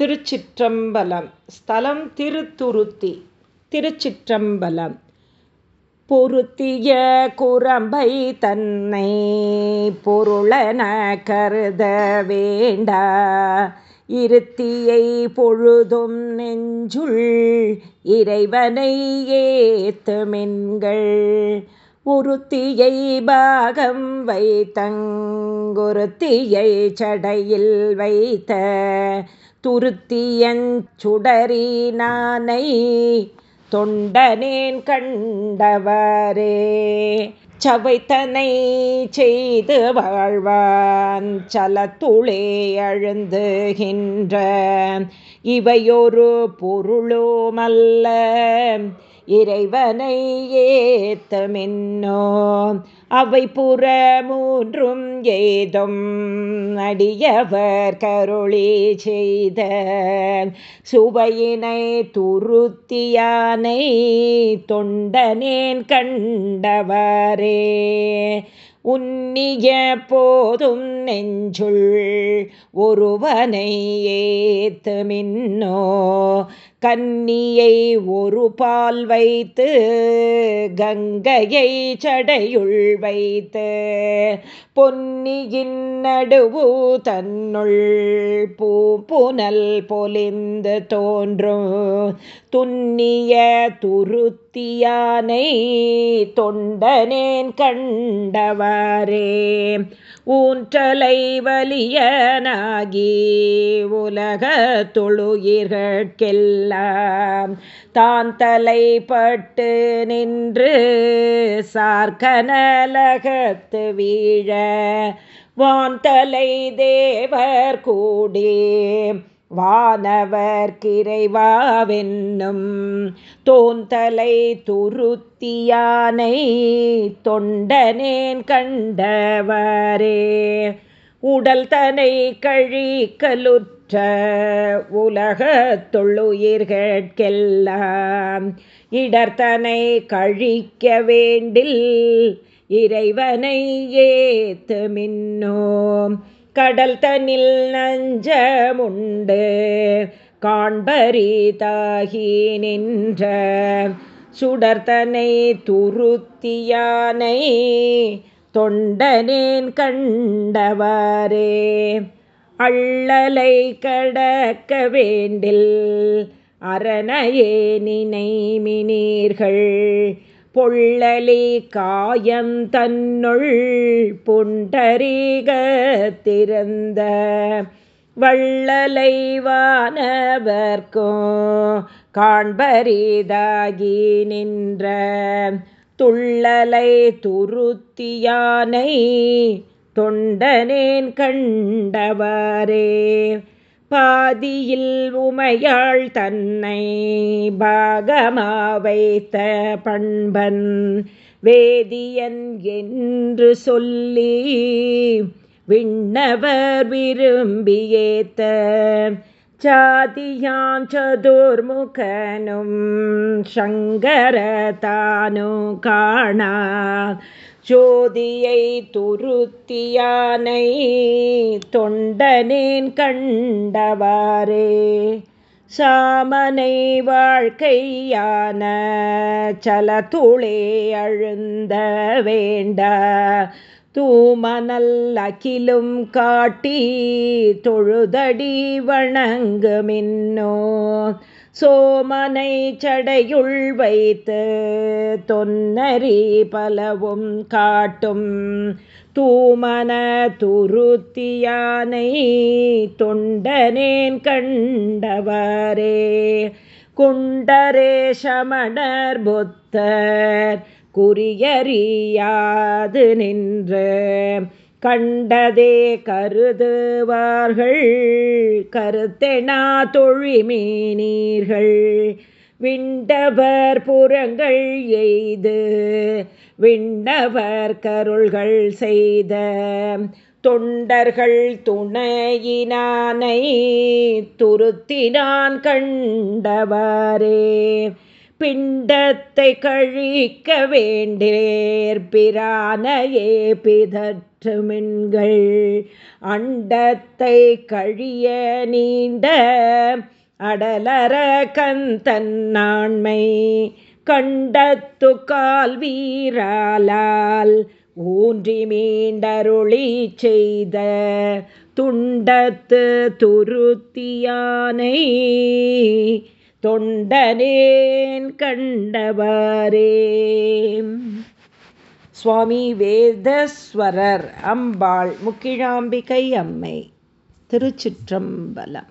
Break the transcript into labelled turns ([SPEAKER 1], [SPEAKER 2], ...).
[SPEAKER 1] திருச்சிற்றம்பலம். ஸ்தலம் திருத்துருத்தி. திருச்சிற்றம்பலம். பொருத்திய குரம்பை தன்னை பொருளன கருத வேண்டா. இருத்தியை பொழுதும் நெஞ்சுள் இறைவனை ஏத்துமென்கள் உருத்தியை பாகம் வைத்தங்குருத்தியை சடையில் வைத்த. துருத்தியஞ்சுடரீனானை தொண்டனேன் கண்டவரே. சவைத்தனை செய்து வாழ்வான் சலத்துளே அழுந்துகின்ற இவையொரு பொருளுமல்ல. இறைவனை ஏத்தமென்னோ? அவை புற மூன்றும் ஏதும் அடியவர் கருளி செய்த சுவையினை துருத்தியானை தொண்டனேன் கண்டவரே. உன்னிய போதும் நெஞ்சுள் ஒருவனை ஏத்து மின்னோ கன்னியை ஒரு பால் வைத்து கங்கையை சடையுள் வைத்து பொன்னியின் நடுவு தன்னுள் பூ புனல் பொலிந்து தோன்றும். துன்னிய துருத்தியானை தொண்டனேன் கண்டவாரே ஊன்றலை வலியனாகி உலக தொழுயிர்கெல்லாம் தான் தலைப்பட்டு நின்று சார்கனலகத்து வீழ வான்தலை தேவர் கூடி வானவர் கிரைவாவென்னும் தோந்தலை துருத்தியானை தொண்டனேன் கண்டவரே. உடல் தனை கழிக்கலுற்ற உலக தொழுயிர்கெல்லாம் இடர்தனை கழிக்க வேண்டில் இறைவனை ஏத்து மின்னோம். கடல் தனில் நஞ்சமுண்டு காண்பரிதாகி நின்ற சுடர்தனை துருத்தியானை தொண்டனேன் கண்டவாரே. அள்ளலை கடக்க வேண்டில் அரணையே நினைமினீர்கள். பொள்ளலி காயந்தன்னுள் புண்டரீகத்திருந்த வள்ளலை வானவர்க்கோ காண்பரிதாகி நின்ற துள்ளலை துருத்தியானை தொண்டனேன் கண்டவரே பாதியில் உமையாள் தன்னை பாகமா வைத்த பண்பன் வேதியன் என்று சொல்லி விண்ணவர் விரும்பியேத்த சாதியான் சதுர்முகனும் சங்கர தானு காணா ஜோதியை துருத்தியானை தொண்டனேன் கண்டவாரே சாமனை வாழ்க்கையான சலதுளே அழுந்த வேண்ட. தூமனல் அகிலும் காட்டி தொழுதடி வணங்குமின்னோ. சோமனை சடையுள் வைத்து தொன்னரி பலவும் காட்டும். தூமன துருத்தியானை தொண்டனேன் கண்டவரே குண்டரே சமணர் புத்தர் குறியறியாது நின்று. கண்டதே கருதுவார்கள் கருத்தெனா தொழிமீனீர்கள். விண்டவர் புறங்கள் எய்து விண்டவர் கருள்கள் செய்த. தொண்டர்கள் துணையினானை துருத்தினான் கண்டவாரே. பிண்டத்தை கழிக்க வேண்டேர் பிரானையே பிதற்றுமின்கள். அண்டத்தை கழிய நீண்ட அடலர கந்தன் நாண்மை. கண்டத்து கால் வீராலால் ஊன்றி மீண்டருளி செய்த துண்டத்து துருத்தியானை. தொண்டனேன் கண்டவரே. சுவாமி வேதஸ்வரர் அம்பாள் முக்கிழாம்பிகை அம்மை திருச்சிற்றம்பலம்.